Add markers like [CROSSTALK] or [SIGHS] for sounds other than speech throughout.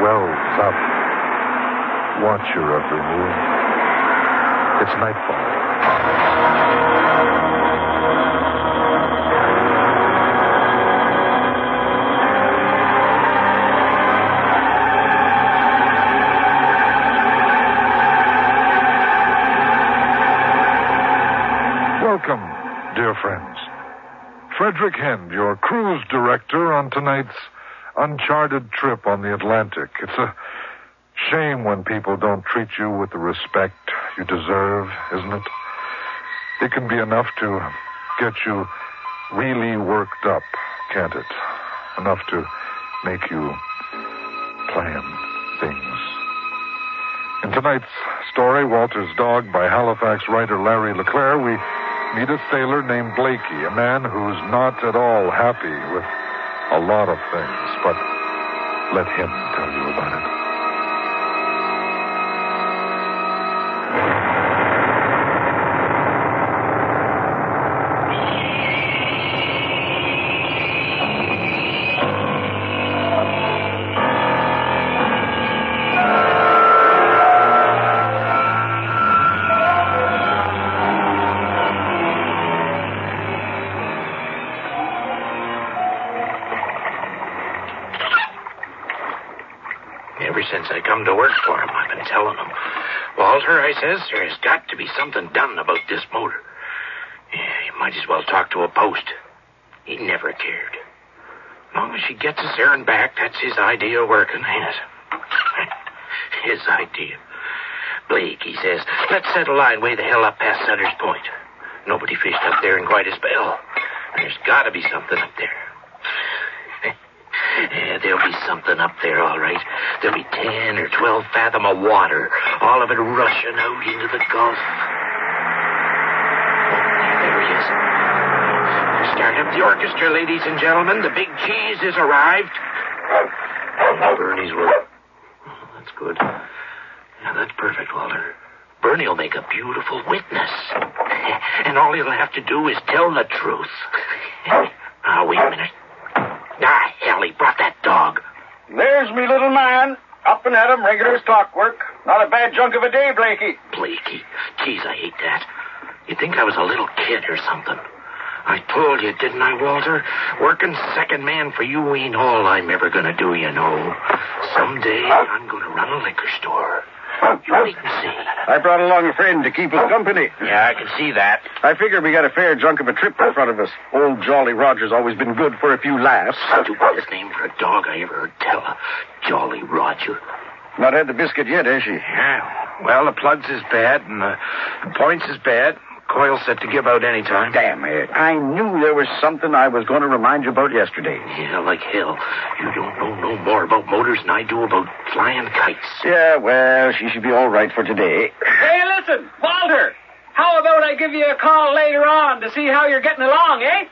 wells up. Watcher of the moon. It's nightfall. Welcome, dear friends. Frederick Hend, your cruise director on tonight's uncharted trip on the Atlantic. It's a shame when people don't treat you with the respect you deserve, isn't it? It can be enough to get you really worked up, can't it? Enough to make you plan things. In tonight's story, Walter's Dog, by Halifax writer Larry LeClaire, we meet a sailor named Blakey, a man who's not at all happy with a lot of things, but let him tell you about it. He never cared. As long as she gets us there and back, that's his idea of working, ain't it? [LAUGHS] his idea. Blake, he says, let's set a line way the hell up past Sutter's Point. Nobody fished up there in quite a spell. There's got to be something up there. [LAUGHS] Yeah, there'll be something up there, all right. There'll be ten or twelve fathom of water, all of it rushing out into the Gulf. Oh, there he is. Start the orchestra, ladies and gentlemen. The big cheese has arrived. Bernie's work. Oh, that's good. Yeah, that's perfect, Walter. Bernie will make a beautiful witness. [LAUGHS] And all he'll have to do is tell the truth. [LAUGHS] Ah, wait a minute. Ah, hell, he brought that dog. There's me little man. Up and at 'em, regular as clockwork. Not a bad junk of a day, Blakey. Blakey. Geez, I hate that. You'd think I was a little kid or something. I told you, didn't I, Walter? Working second man for you ain't all I'm ever gonna do, you know. Someday I'm gonna run a liquor store. You wait and see. I brought along a friend to keep us company. Yeah, I can see that. I figure we got a fair junk of a trip in front of us. Old Jolly Roger's always been good for a few laughs. Stupidest name for a dog I ever heard tell. Of. Jolly Roger. Not had the biscuit yet, has she? Yeah. Well, the plugs is bad, and the, the points is bad. Coil's set to give out any time. Damn it. I knew there was something I was going to remind you about yesterday. Yeah, like hell. You don't know no more about motors than I do about flying kites. Yeah, well, she should be all right for today. Hey, listen, Walter. How about I give you a call later on to see how you're getting along, eh?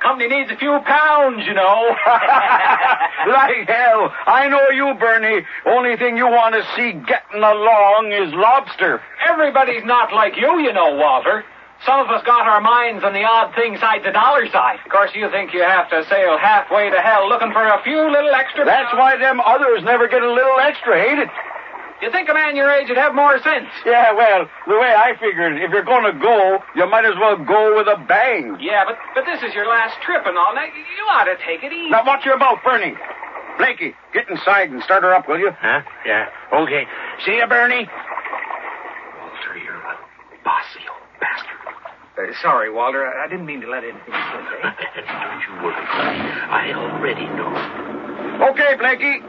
Company needs a few pounds, you know. [LAUGHS] like hell. I know you, Bernie. Only thing you want to see getting along is lobster. Everybody's not like you, you know, Walter. Some of us got our minds on the odd thing side the dollar side. Of course, you think you have to sail halfway to hell looking for a few little extra That's pounds. why them others never get a little extra, ain't it? You think a man your age would have more sense? Yeah, well, the way I figured, if you're going to go, you might as well go with a bang. Yeah, but but this is your last trip and all. Now, you ought to take it easy. Now, watch your mouth, Bernie. Blakey, get inside and start her up, will you? Huh? Yeah. Okay. See you, Bernie. Walter, you're a bossy old bastard. Uh, sorry, Walter. I didn't mean to let anything slip. eh? Don't you worry. I already know. Okay, Blakey.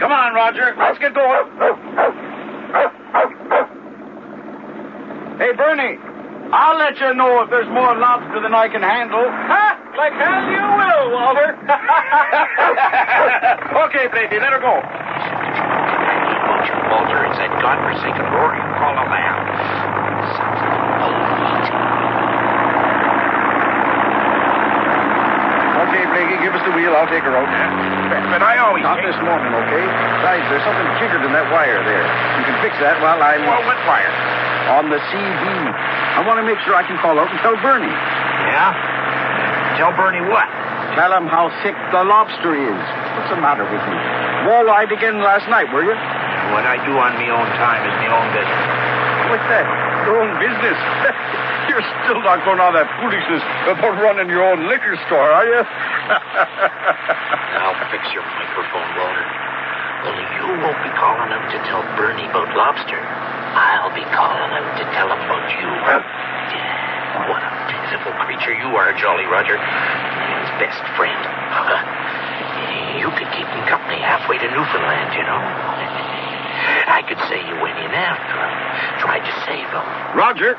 Come on, Roger. Let's get going. Hey, Bernie. I'll let you know if there's more lobster than I can handle. Ha! Like hell you will, Walter. [LAUGHS] okay, Blakey, let her go. Walter. It's that godforsaken roar you call a lamb. Sounds like a bullfight. Blakey, give us the wheel. I'll take her out. But, but I always Not take- this morning, okay? Besides, there's something jiggered in that wire there. You can fix that while I'm Well, what wire? on the CD. I want to make sure I can call out and tell Bernie. Yeah? Tell Bernie what? Tell him how thick the lobster is. What's the matter with you? Walleye again last night, were you? What I do on me own time is my own business. What's that? Your own business? [LAUGHS] You're still not going on that foolishness about running your own liquor store, are you? [LAUGHS] I'll fix your microphone, Walter. Only you won't be calling out to tell Bernie about lobster. I'll be calling out to tell him about you. [LAUGHS] What a pitiful creature you are, Jolly Roger. His best friend. [LAUGHS] You could keep him company halfway to Newfoundland, you know. I could say you went in after him, tried to save him. Roger.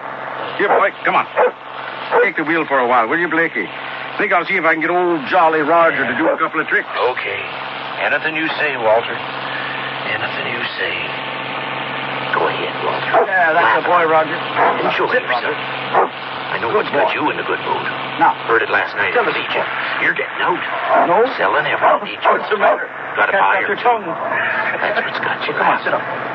Here, boy, come on. Take the wheel for a while, will you, Blakey? Think I'll see if I can get old Jolly Roger to do a couple of tricks. Okay. Anything you say, Walter. Anything you say. Go ahead, Walter. Yeah, that's the boy, Roger. Enjoy Sit. Roger. I know Good what's got you in a good mood. Now, Heard it last night at the. Legion. You're getting out. No? Selling everything. What's the matter? Got buyer. got your tongue. That's what's got you. Come on, sit up.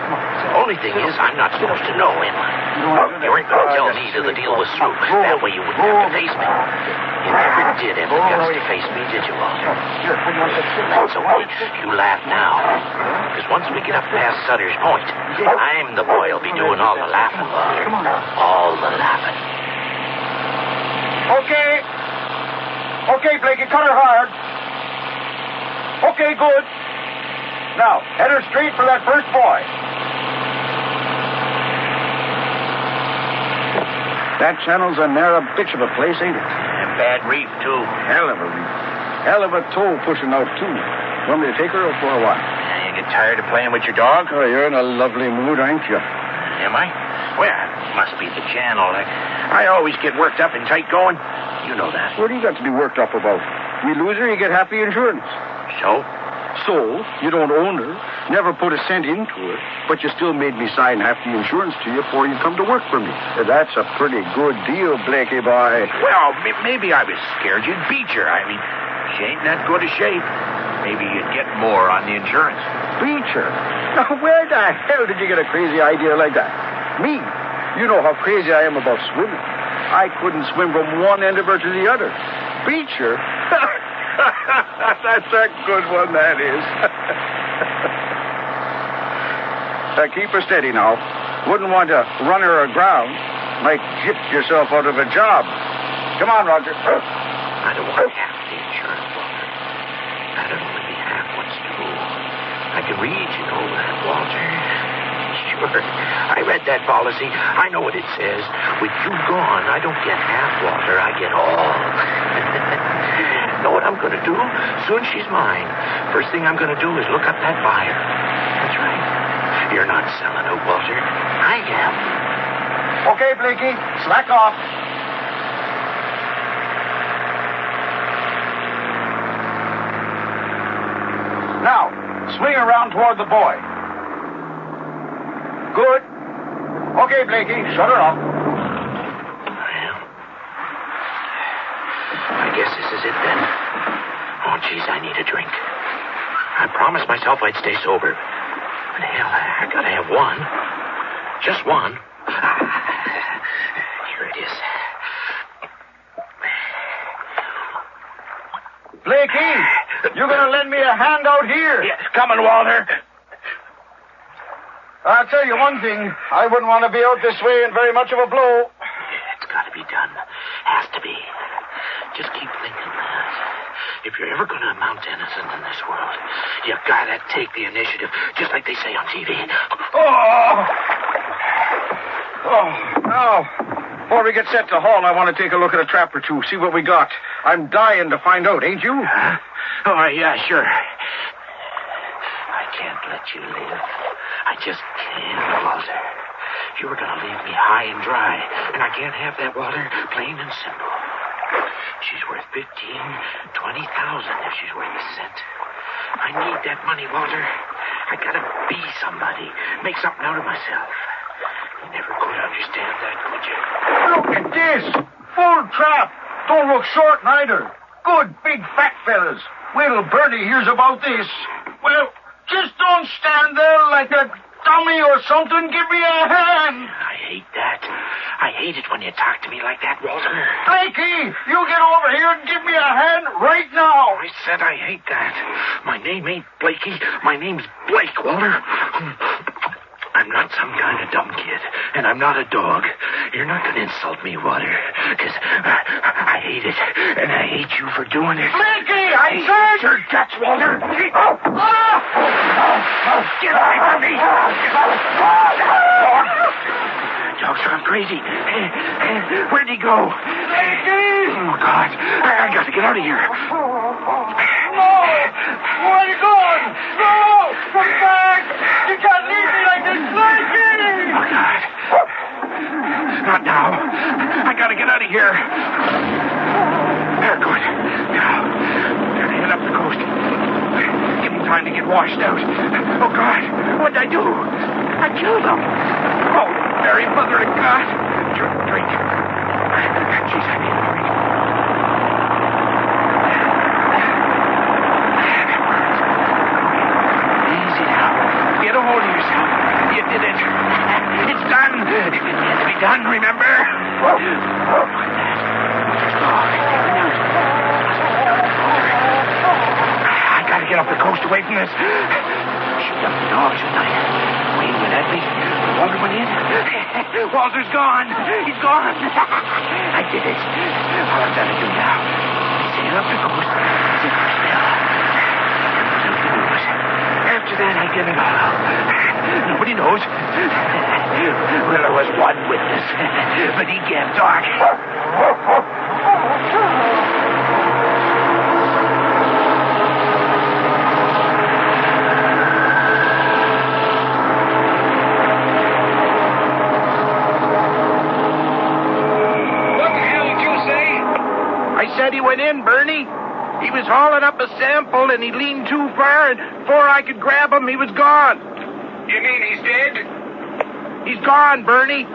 Only thing is, I'm not supposed to know, am I? You don't wanna do that. You ain't going to tell me till the deal was through. That way you wouldn't have to face me. You never did have the guts to face me, did you, Walter? Here, put you on the sit. That's okay. You laugh now. Because once we get up past Sutter's Point, I'm the boy who'll be doing all the laughing. Walter. All the laughing. Okay. Okay, Blakey, cut her hard. Okay, good. Now, head her straight for that first boy. That channel's a narrow bitch of a place, ain't it? And bad reef, too. Hell of a reef. Hell of a tow pushing out, too. Want me to take her or for a while? You get tired of playing with your dog? Oh, you're in a lovely mood, aren't you? Am I? Well, it must be the channel. I, I always get worked up and tight going. You know that. What do you got to be worked up about? We lose her, you get happy insurance. So? So, you don't own her, never put a cent into her, but you still made me sign half the insurance to you before you come to work for me. That's a pretty good deal, Blakey boy. Well, m- maybe I was scared you'd beat her. I mean, she ain't that good a shape. Maybe you'd get more on the insurance. Beecher. Now, where the hell did you get a crazy idea like that? Me? You know how crazy I am about swimming. I couldn't swim from one end of her to the other. Beecher? [LAUGHS] That's a good one, that is. [LAUGHS] uh, keep her steady now. Wouldn't want to run her aground. Might gyp yourself out of a job. Come on, Roger. I don't want half the insurance, Walter. That'd only be half what's due. I can read, you know Walter. [LAUGHS] Sure. I read that policy. I know what it says. With you gone, I don't get half, Walter. I get all. Going to do? Soon she's mine. First thing I'm going to do is look up that buyer. That's right. You're not selling her, Walter. I am. Okay, Blakey, slack off. Now, swing around toward the boy. Good. Okay, Blakey, shut her off. Well, I guess this is it then. Oh, geez, I need a drink. I promised myself I'd stay sober. But hell, I gotta have one. Just one. [SIGHS] Here it is. Blakey, you're to lend me a hand out here. Yeah, coming, Walter. I'll tell you one thing. I wouldn't want to be out this way in very much of a blow. It's gotta be done. Has to be. Just keep thinking that. If you're ever gonna amount to anything in this world, you gotta take the initiative, just like they say on TV. Oh! Oh, now, before we get set to haul, I want to take a look at a trap or two, see what we got. I'm dying to find out, ain't you? Huh? Oh, yeah, sure. I can't let you live. I just can't, Walter. You were going to leave me high and dry, and I can't have that, Walter. Plain and simple. She's worth fifteen, twenty thousand if she's worth a cent. I need that money, Walter. I gotta be somebody. Make something out of myself. You never could understand that, could you? Look at this! Full trap! Don't look short neither. Good big fat fellas. Wait till Bertie hears about this. Well, just don't stand there like a dummy or something. Give me a hand. I hate that. I hate it when you talk to me like that, Walter. Blakey, you get over here and give me a hand right now. I said I hate that. My name ain't Blakey. My name's Blake, Walter. I'm not some kind of dumb kid, and I'm not a dog. You're not going to insult me, Walter, because I, I hate it, and I hate you for doing it. Blakey, I said. Your guts, Walter. Oh, oh. Get away from me! Oh! Dog's gone crazy. Where'd he go? Oh, God. I, I got to get out of here. No! Where are you going? No! Come back! You can't leave me like this, Blakey! Oh, God. Not now. I got to get out of here. There, good. Now, gotta head up the coast. Give me time to get washed out. Oh, God. What'd I do? I killed them. Oh, Mary, Mother of God. Drink, drink. Jeez, I need a drink. Easy now. Get a hold of yourself. You did it. It's done. It had to be done, remember? I gotta get off the coast away from this. Shoot up the dogs tonight. Wayne went at me. Walter went in. Walter's gone. He's gone. [LAUGHS] I did it. All I've got to do now is sail up the coast. After that, I get it all out. Nobody knows. Well, there was one witness, but he can't talk. He went in, Bernie. He was hauling up a sample and he leaned too far, and before I could grab him, he was gone. You mean he's dead? He's gone, Bernie.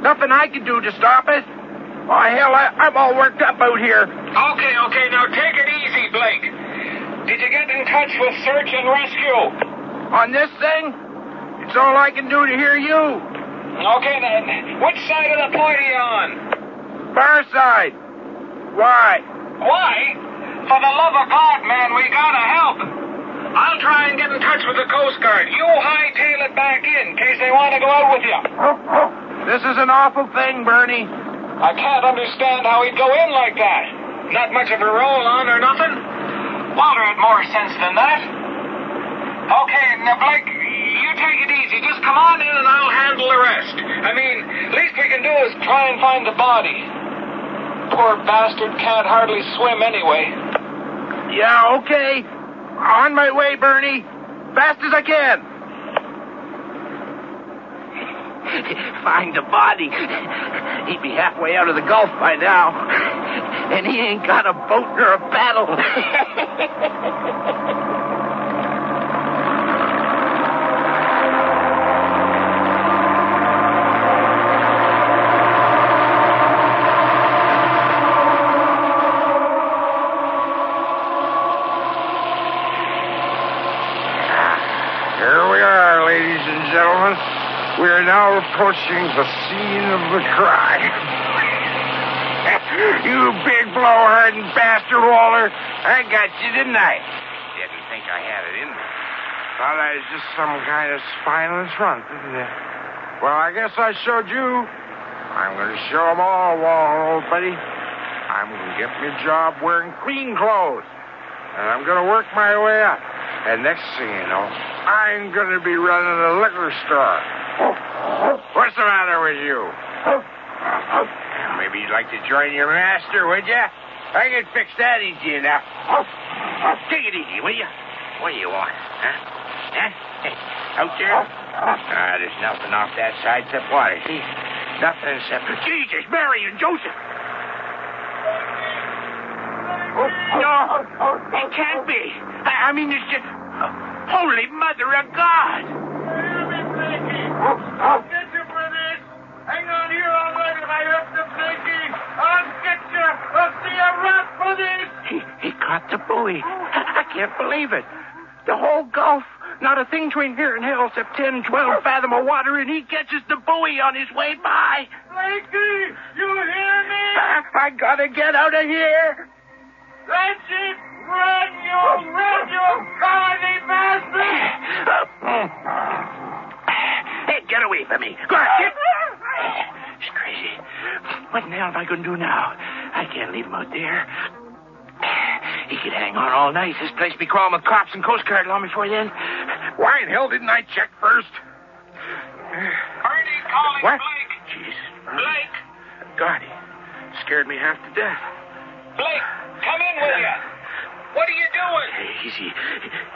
Nothing I can do to stop it. Oh, hell, I, I'm all worked up out here. Okay, okay, now take it easy, Blake. Did you get in touch with search and rescue? On this thing, it's all I can do to hear you. Okay, then. Which side of the point are you on? Far side. Why? Why? For the love of God, man, we gotta help. I'll try and get in touch with the Coast Guard. You hightail it back in, in case they want to go out with you. This is an awful thing, Bernie. I can't understand how he'd go in like that. Not much of a roll on or nothing. Walter had more sense than that. Okay, now, Blake, you take it easy. Just come on in and I'll handle the rest. I mean, least we can do is try and find the body. Poor bastard can't hardly swim anyway. Yeah, okay. On my way, Bernie. Fast as I can. [LAUGHS] Find the body. He'd be halfway out of the Gulf by now. And he ain't got a boat nor a paddle. [LAUGHS] now approaching the scene of the crime. [LAUGHS] you big blowhard and bastard, Walter. I got you, didn't I? Didn't think I had it in me. Thought I was just some kind of spineless runt, didn't you? Well, I guess I showed you. I'm going to show 'em all, Walter, old buddy. I'm going to get me a job wearing clean clothes. And I'm going to work my way up. And next thing you know, I'm going to be running a liquor store. Oh. What's the matter with you? Maybe you'd like to join your master, would you? I can fix that easy enough. Take it easy, will you? What do you want? Huh? Huh? Out there? Ah, there's nothing off that side except water. See? Nothing except. Jesus, Mary and Joseph. No, it can't be. I, I mean, it's just. Holy Mother of God! Buoy. I, can't believe it. The whole Gulf. Not a thing between here and hell except 10, 12 fathom of water, and he catches the buoy on his way by. Blakey, you hear me? I gotta get out of here. Reggie, run, you run, you cowardly bastard! Hey, get away from me. Go on, get. She's crazy. What in the hell am I going to do now? I can't leave him out there. He could hang on all night. This place be crawling with cops and Coast Guard long before then. Why in hell didn't I check first? Bernie calling What? Blake. Jeez. Blake, God, he scared me half to death. Blake, come in, will you? What are you doing? Hey, Easy.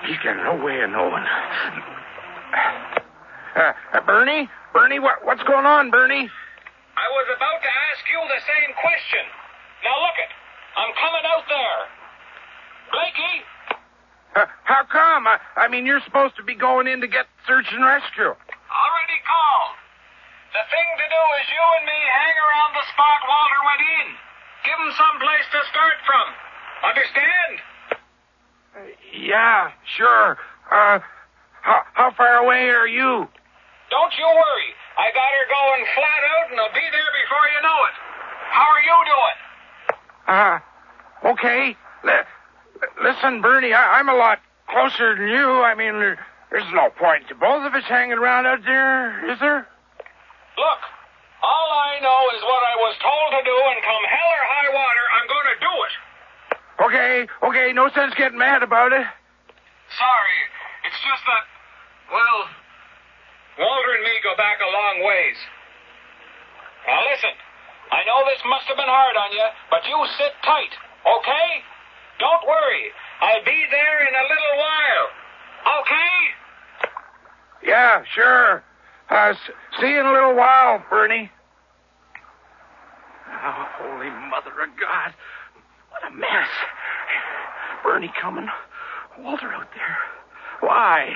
He's got no way of knowing. Uh, uh, Bernie? Bernie, what, what's going on, Bernie? I was about to ask you the same question. Now look it. I'm coming out there. Blakey, Uh, how come? I, I mean, you're supposed to be going in to get search and rescue. already called. The thing to do is you and me hang around the spot Walter went in. Give him some place to start from. Understand? Yeah, sure. Uh, how, how far away are you? Don't you worry. I got her going flat out, and I'll be there before you know it. How are you doing? Uh, okay. Li- listen, Bernie, I, I'm a lot closer than you. I mean, there, there's no point to both of us hanging around out there, is there? Look, all I know is what I was told to do, and come hell or high water, I'm going to do it. Okay, okay, no sense getting mad about it. Sorry. It's just that, well, Walter and me go back a long ways. Now listen, I know this must have been hard on you, but you sit tight, okay? Don't worry. I'll be there in a little while. Okay? Yeah, sure. Uh, s- see you in a little while, Bernie. Oh, holy mother of God. What a mess. Bernie coming. Walter out there. Why?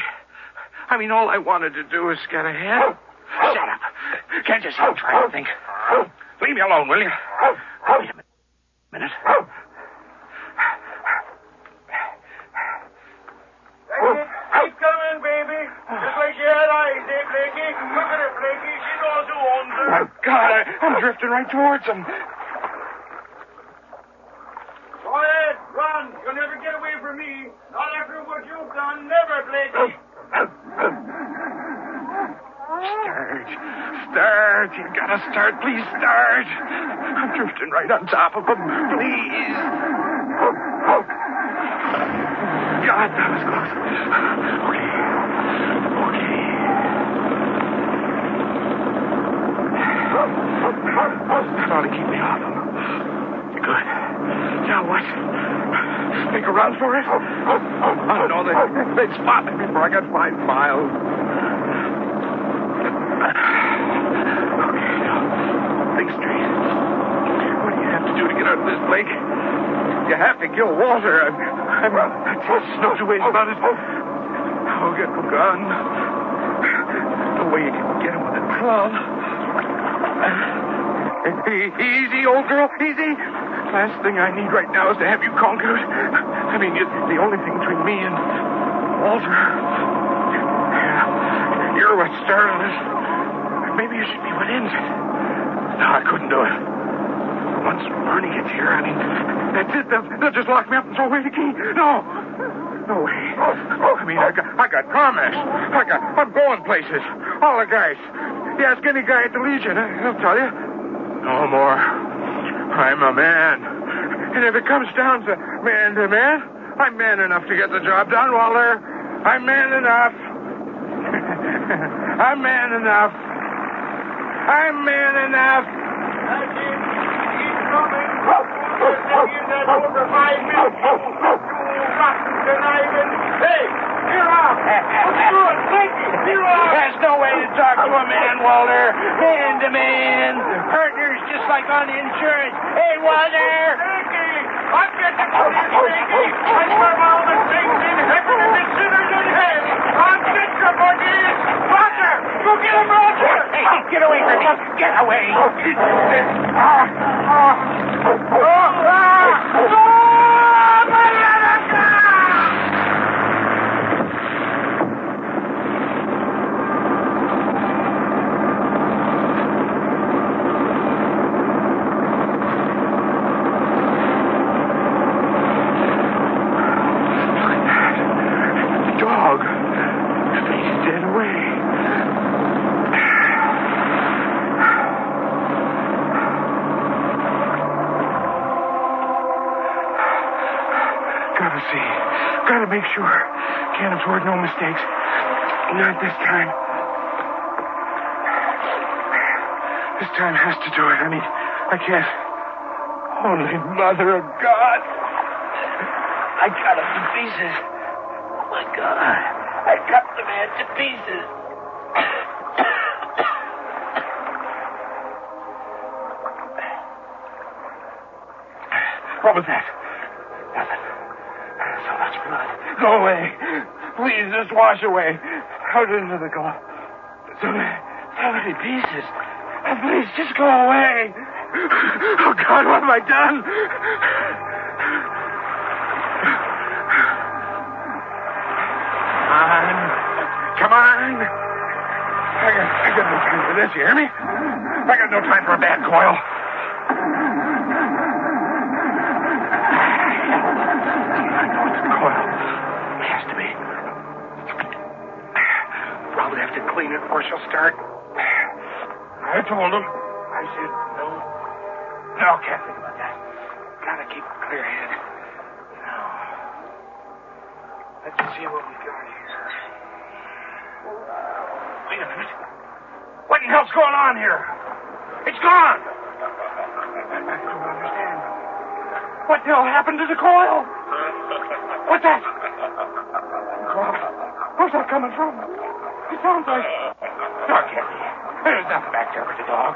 I mean, all I wanted to do was get ahead. Shut up. Can't you see I'm trying to think? Leave me alone, will you? Wait a minute. Keep coming, baby. Just like you had eyes, eh, Blakey? Look at her, Blakey. She knows who owns her. My God, I, I'm drifting right towards him. Go ahead, run. You'll never get away from me. Not after what you've done. Never, Blakey. Start. Start. You gotta start. Please start. I'm drifting right on top of him. Please. God, that was close. Okay. Okay. Ought to keep me him. Good. Now what? Make a run for it? Oh, no, they, they'd spot me before I got five miles. Okay, now, think straight. What do you have to do to get out of this, Blake? You have to kill Walter. I, I mean, there's no two ways about it. I'll get the gun. No way you can get him with a club. [LAUGHS] Easy, old girl, easy. Last thing I need right now is to have you conquered. I mean, you're the only thing between me and Walter. Yeah, you're what started it. Maybe you should be what ends it. No, I couldn't do it. Once Bernie gets here, I mean, that's it. They'll, they'll just lock me up and throw away the key. No. No way. I mean, I got, I got promise. I got, I'm going places. All the guys. You ask any guy at the Legion, uh, he'll tell you. No more. I'm a man. And if it comes down to man to man, I'm man enough to get the job done, Walter. I'm man enough. I'm man enough. I'm man enough. You're taking that over five minutes. You rotten conniving. Hey, you're off. Let's do it. Blakey, you're. There's no way to talk to a man, Walter. Man to man. Partners just like on insurance. Hey, Walter. I'll get the police, Blakey. I swear by all the things in heaven and the sinners in hell. Get you, buddy. Roger, go get him, Roger. Hey, get away from me. Get away. gotta make sure. Can't afford no mistakes. Not this time. This time has to do it. I mean, I can't. Holy Mother of God. I cut him to pieces. Oh, my God. I cut the man to pieces. [COUGHS] What was that? Nothing. So much blood. Go away. Please, just wash away. Out into the gulf. So, so many pieces. Oh, please, just go away. Oh, God, what have I done? Come on. Come on. I got, I got no time for this, you hear me? I got no time for a bad coil. Clean it before she'll start. [SIGHS] I told him. I said no. No, can't think about that. Gotta keep a clear head. No. Let's see what we got here. Wait a minute. What in hell's going on here? It's gone. I [LAUGHS] don't understand. What the hell happened to the coil? [LAUGHS] What's that? God, where's that coming from? It sounds like. Can't be. There's nothing back there but the dog.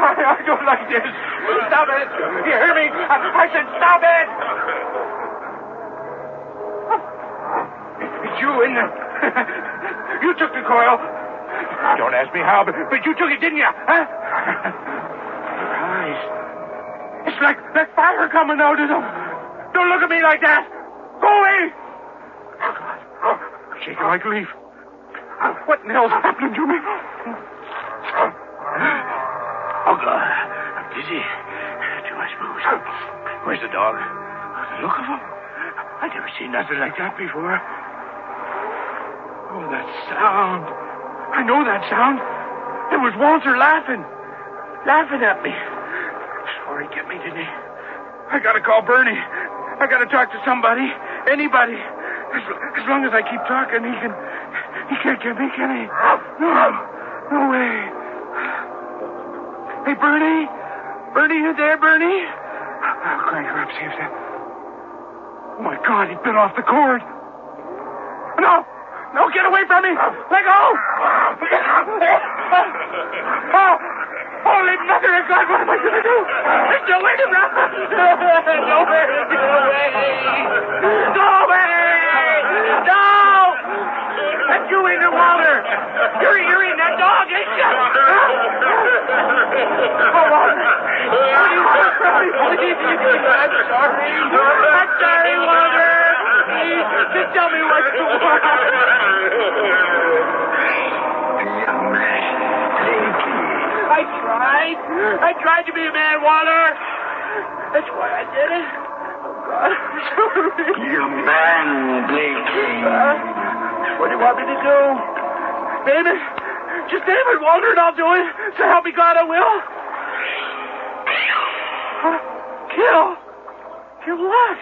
I, I don't like this. Stop it. You hear me? I, I said stop it. It's you, in there. [LAUGHS] you took the coil. Don't ask me how, but, but you took it, didn't you? Huh? Your eyes. It's like that fire coming out of them. Don't look at me like that. Go away. I'm shaking like leaf. What in the hell's happening to me? Oh, God. I'm dizzy. Too much booze. Where's the dog? Look of him. I never seen nothing like that before. Oh, that sound. I know that sound. It was Walter laughing. Laughing at me. He'd get me, didn't he? I gotta call Bernie. I gotta talk to somebody. Anybody. As, as long as I keep talking, he can. He can't get me, can he? No. No way. Hey, Bernie. Bernie, you there, Bernie? I'll crank her up, see if that. Oh, my God, he bit off the cord. No! No, get away from me! Let go! Oh, holy mother of God, what am I going to do? There's no way to run! [LAUGHS] No way! Go away! Go away! No! That's you in the water! You're, you're in that dog, ain't you? Oh, Walter! What do you want from me? Please, I'm sorry. I'm sorry, Walter. Please, just tell me what you want. I tried. I tried to be a man, Walter. That's why I did it. You man, Blakey. Uh, what do you want me to do? It. Just it, Walter, and I'll do it. So help me God, I will. Huh? Kill? Kill what?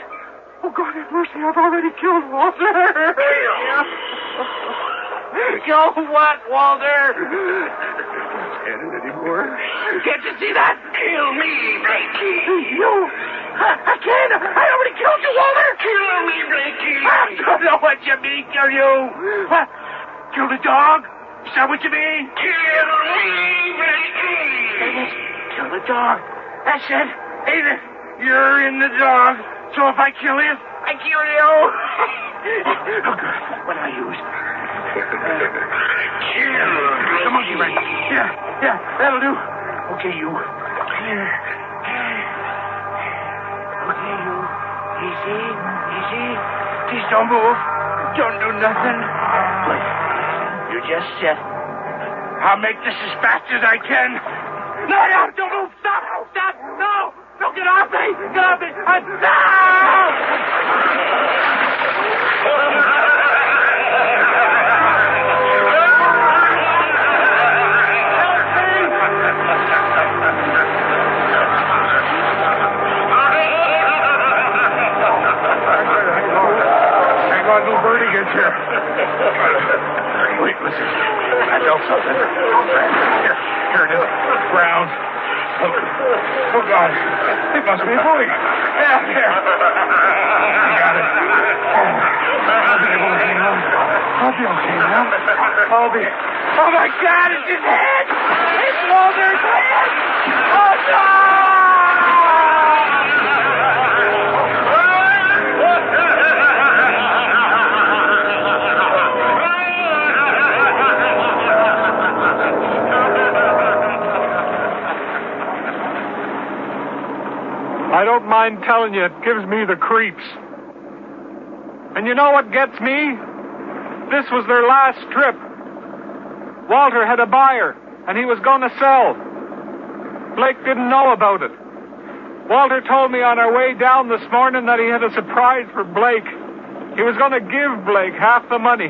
Oh, God have mercy, I've already killed Walter. Kill. Kill what, Walter? Can't stand it anymore. Can't you see that? Kill me, Blakey. You? I, I can't. I already killed you, Walter. Kill me, Blakey. I don't know what you mean, kill you. What? Kill the dog? Is that what you mean? Kill me, Blakey. Kill the dog. That's it. Ain't it? You're in the dog. So if I kill you, I kill you. [LAUGHS] oh, God. What do I use? Kill The monkey wrench. Yeah, yeah, that'll do. Okay, you. Okay, you. Easy, easy. Please don't move. Don't do nothing. Good. You just sit. I'll make this as fast as I can. No, no, don't move. Stop, stop. No, no, get off me. Get off me. I, no! Wait, listen. I felt something. Here, here it is. Ground. Oh, oh God. It must be a bully. Yeah, there. I got it. Oh, I'll be able to hang on. I'll be okay now. I'll be. Oh my God! It's his mind telling you, it gives me the creeps. And you know what gets me? This was their last trip. Walter had a buyer, and he was going to sell. Blake didn't know about it. Walter told me on our way down this morning that he had a surprise for Blake. He was going to give Blake half the money.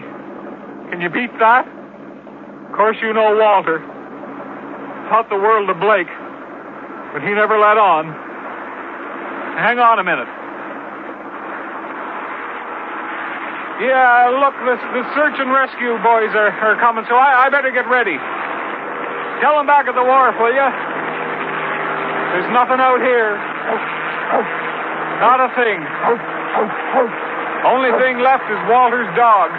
Can you beat that? Of course, you know Walter. Taught the world of Blake, but he never let on. Hang on a minute. Yeah, look, the, the search and rescue boys are, are coming, so I, I better get ready. Tell them back at the wharf, will you? There's nothing out here. Not a thing. Only thing left is Walter's dog.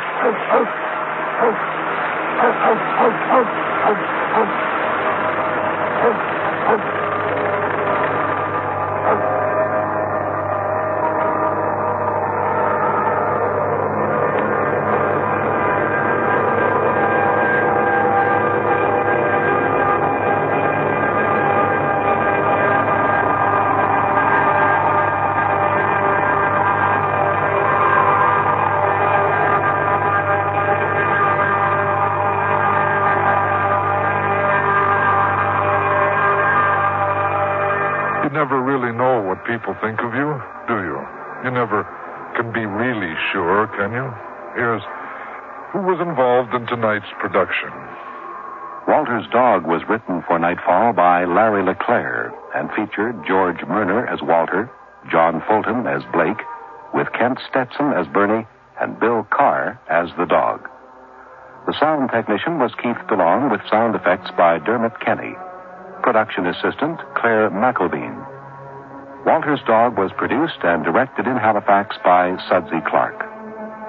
People think of you, do you? You never can be really sure, can you? Here's who was involved in tonight's production. Walter's Dog was written for Nightfall by Larry LeClaire and featured George Murner as Walter, John Fulton as Blake, with Kent Stetson as Bernie, and Bill Carr as the dog. The sound technician was Keith DeLong with sound effects by Dermot Kenny. Production assistant Claire McElveen. Walter's Dog was produced and directed in Halifax by Sudsy Clark.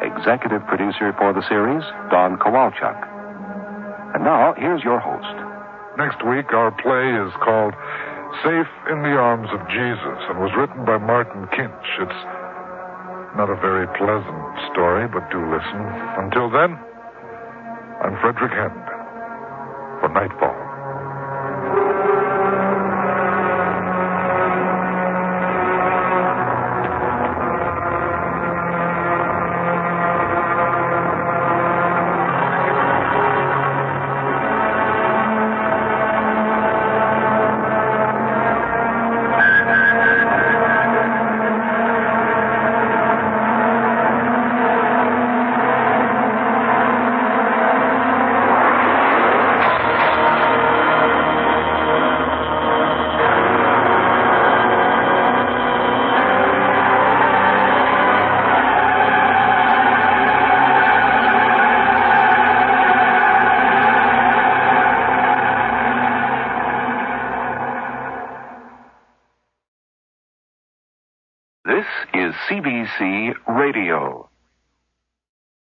Executive producer for the series, Don Kowalchuk. And now, here's your host. Next week, our play is called Safe in the Arms of Jesus and was written by Martin Kinch. It's not a very pleasant story, but do listen. Until then, I'm Frederick Hend for Nightfall.